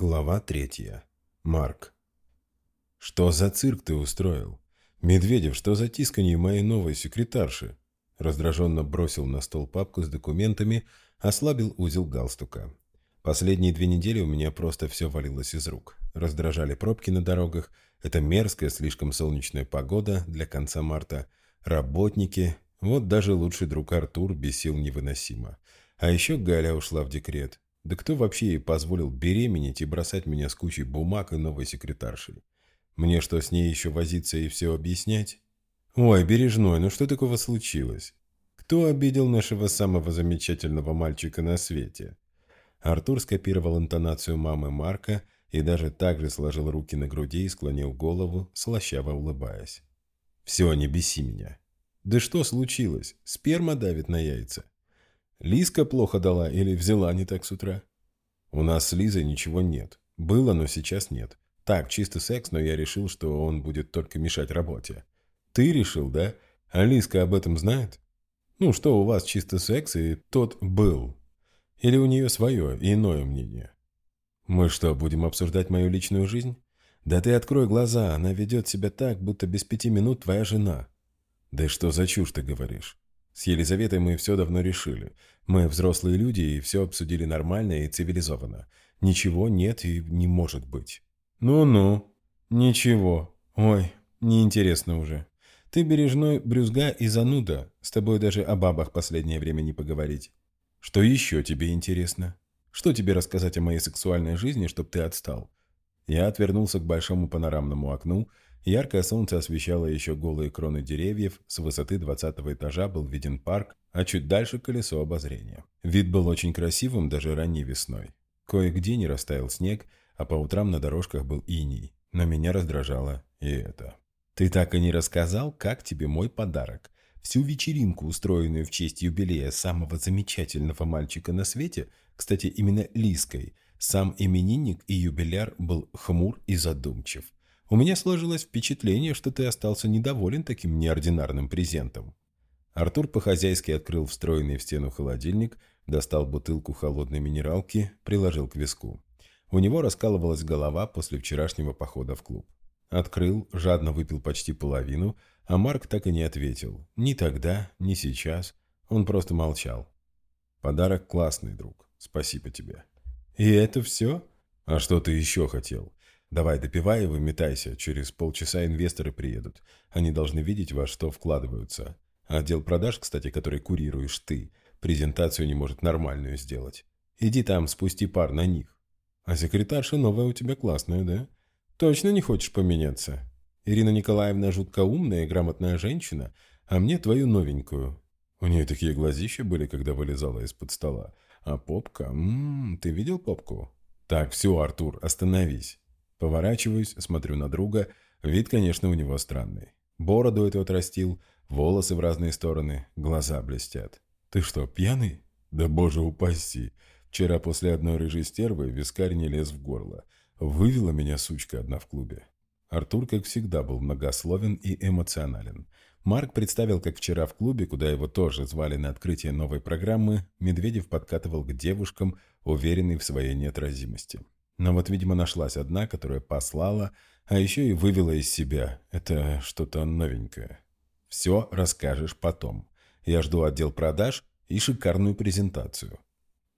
Глава третья. Марк. «Что за цирк ты устроил? Медведев, что за тисканье моей новой секретарши?» Раздраженно бросил на стол папку с документами, ослабил узел галстука. Последние две недели у меня просто все валилось из рук. Раздражали пробки на дорогах, это мерзкая, слишком солнечная погода для конца марта, работники, вот даже лучший друг Артур бесил невыносимо. А еще Галя ушла в декрет. Да кто вообще ей позволил беременеть и бросать меня с кучей бумаг и новой секретаршей? Мне что, с ней еще возиться и все объяснять? Ой, Бережной, ну что такого случилось? Кто обидел нашего самого замечательного мальчика на свете? Артур скопировал интонацию мамы Марка и даже так же сложил руки на груди и склонил голову, слащаво улыбаясь. «Все, не беси меня. Да что случилось? Сперма давит на яйца. Лиска плохо дала или взяла не так с утра? У нас с Лизой ничего нет. Было, но сейчас нет. Так, чисто секс, но я решил, что он будет только мешать работе. Ты решил, да? А Лиска об этом знает? Ну, что у вас чисто секс, и тот был. Или у нее свое, иное мнение? Мы что, будем обсуждать мою личную жизнь? Да ты открой глаза, она ведет себя так, будто без пяти минут твоя жена. Да что за чушь ты говоришь? С Елизаветой мы все давно решили. Мы взрослые люди и все обсудили нормально и цивилизованно. Ничего нет и не может быть. Ну-ну, ничего. Ой, неинтересно уже. Ты бережной брюзга и зануда. С тобой даже о бабах последнее время не поговорить. Что еще тебе интересно? Что тебе рассказать о моей сексуальной жизни, чтоб ты отстал? Я отвернулся к большому панорамному окну, Яркое солнце освещало еще голые кроны деревьев, с высоты двадцатого этажа был виден парк, а чуть дальше колесо обозрения. Вид был очень красивым даже ранней весной. Кое-где не растаял снег, а по утрам на дорожках был иней. Но меня раздражало и это. «Ты так и не рассказал, как тебе мой подарок. Всю вечеринку, устроенную в честь юбилея самого замечательного мальчика на свете, кстати, именно Лиской, сам именинник и юбиляр был хмур и задумчив. У меня сложилось впечатление, что ты остался недоволен таким неординарным презентом. Артур по-хозяйски открыл встроенный в стену холодильник, достал бутылку холодной минералки, приложил к виску. У него раскалывалась голова после вчерашнего похода в клуб. Открыл, жадно выпил почти половину, а Марк так и не ответил. Ни тогда, ни сейчас. Он просто молчал. «Подарок классный, друг. Спасибо тебе». «И это все?» «А что ты еще хотел? Давай, допивай и выметайся. Через полчаса инвесторы приедут. Они должны видеть, во что вкладываются. Отдел продаж, кстати, который курируешь ты, презентацию не может нормальную сделать. Иди там, спусти пар на них. А секретарша новая у тебя классная, да? Точно не хочешь поменяться? Ирина Николаевна жутко умная и грамотная женщина, а мне твою новенькую. У нее такие глазища были, когда вылезала из-под стола. А попка... М -м, ты видел попку? Так, все, Артур, остановись. Поворачиваюсь, смотрю на друга. Вид, конечно, у него странный. Бороду эту отрастил, волосы в разные стороны, глаза блестят. «Ты что, пьяный?» «Да боже упаси!» Вчера после одной рыжей стервы вискарь не лез в горло. Вывела меня сучка одна в клубе. Артур, как всегда, был многословен и эмоционален. Марк представил, как вчера в клубе, куда его тоже звали на открытие новой программы, Медведев подкатывал к девушкам, уверенный в своей неотразимости. Но вот, видимо, нашлась одна, которая послала, а еще и вывела из себя. Это что-то новенькое. Все расскажешь потом. Я жду отдел продаж и шикарную презентацию.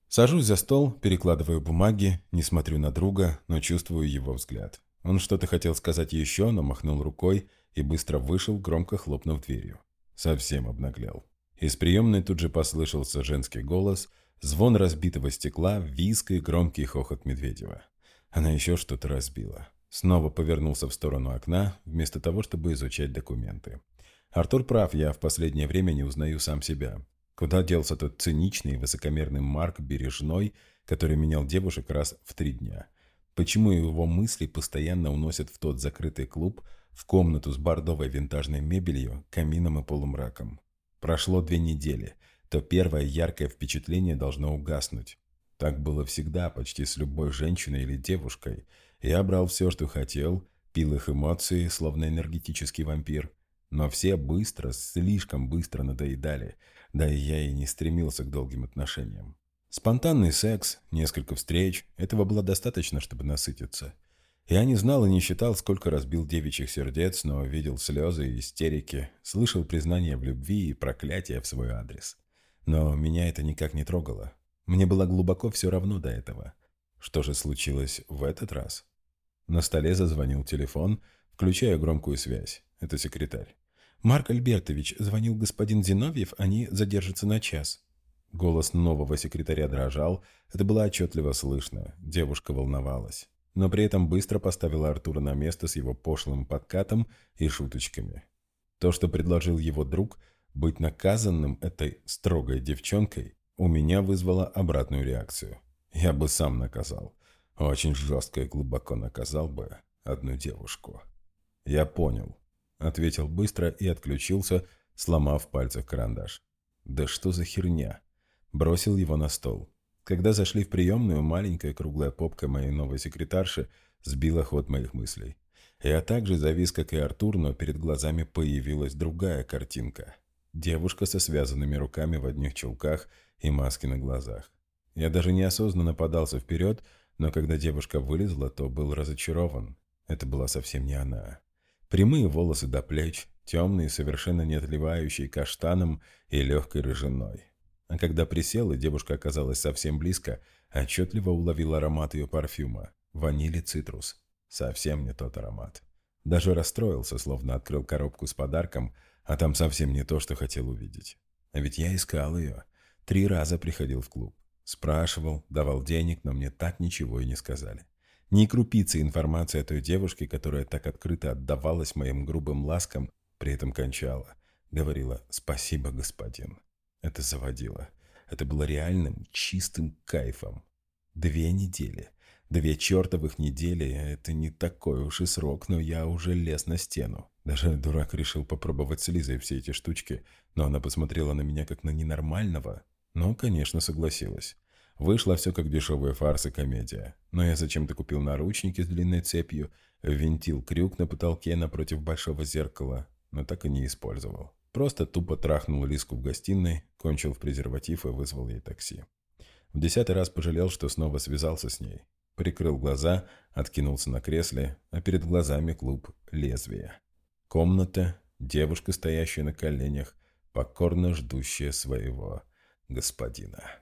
Сажусь за стол, перекладываю бумаги, не смотрю на друга, но чувствую его взгляд. Он что-то хотел сказать еще, но махнул рукой и быстро вышел, громко хлопнув дверью. Совсем обнаглел. Из приемной тут же послышался женский голос, звон разбитого стекла, виск и громкий хохот Медведева. Она еще что-то разбила. Снова повернулся в сторону окна, вместо того, чтобы изучать документы. Артур прав, я в последнее время не узнаю сам себя. Куда делся тот циничный высокомерный Марк Бережной, который менял девушек раз в три дня? Почему его мысли постоянно уносят в тот закрытый клуб, в комнату с бордовой винтажной мебелью, камином и полумраком? Прошло две недели, то первое яркое впечатление должно угаснуть. Так было всегда, почти с любой женщиной или девушкой. Я брал все, что хотел, пил их эмоции, словно энергетический вампир. Но все быстро, слишком быстро надоедали, да и я и не стремился к долгим отношениям. Спонтанный секс, несколько встреч – этого было достаточно, чтобы насытиться. Я не знал и не считал, сколько разбил девичьих сердец, но видел слезы и истерики, слышал признания в любви и проклятия в свой адрес. Но меня это никак не трогало. Мне было глубоко все равно до этого. Что же случилось в этот раз? На столе зазвонил телефон, включая громкую связь. Это секретарь. «Марк Альбертович, звонил господин Зиновьев, они задержатся на час». Голос нового секретаря дрожал, это было отчетливо слышно, девушка волновалась. Но при этом быстро поставила Артура на место с его пошлым подкатом и шуточками. То, что предложил его друг, быть наказанным этой строгой девчонкой, у меня вызвало обратную реакцию. Я бы сам наказал. Очень жестко и глубоко наказал бы одну девушку. «Я понял», — ответил быстро и отключился, сломав в пальцах карандаш. «Да что за херня?» Бросил его на стол. Когда зашли в приемную, маленькая круглая попка моей новой секретарши сбила ход моих мыслей. Я также завис, как и Артур, но перед глазами появилась другая картинка. Девушка со связанными руками в одних чулках и маске на глазах. Я даже неосознанно подался вперед, но когда девушка вылезла, то был разочарован. Это была совсем не она. Прямые волосы до плеч, темные, совершенно не отливающие каштаном и легкой рыжиной. А когда присел, и девушка оказалась совсем близко, отчетливо уловил аромат ее парфюма. Ванили цитрус. Совсем не тот аромат. Даже расстроился, словно открыл коробку с подарком, а там совсем не то, что хотел увидеть. А ведь я искал ее. Три раза приходил в клуб. Спрашивал, давал денег, но мне так ничего и не сказали. Ни крупицы информации о той девушке, которая так открыто отдавалась моим грубым ласкам, при этом кончала. Говорила «Спасибо, господин». Это заводило. Это было реальным, чистым кайфом. Две недели. Две чертовых недели – это не такой уж и срок, но я уже лез на стену. Даже дурак решил попробовать с Лизой все эти штучки, но она посмотрела на меня как на ненормального. Но, конечно, согласилась. Вышло все как дешевая фарс и комедия. Но я зачем-то купил наручники с длинной цепью, винтил крюк на потолке напротив большого зеркала, но так и не использовал. Просто тупо трахнул Лиску в гостиной, кончил в презерватив и вызвал ей такси. В десятый раз пожалел, что снова связался с ней. Прикрыл глаза, откинулся на кресле, а перед глазами клуб лезвия. Комната, девушка, стоящая на коленях, покорно ждущая своего господина.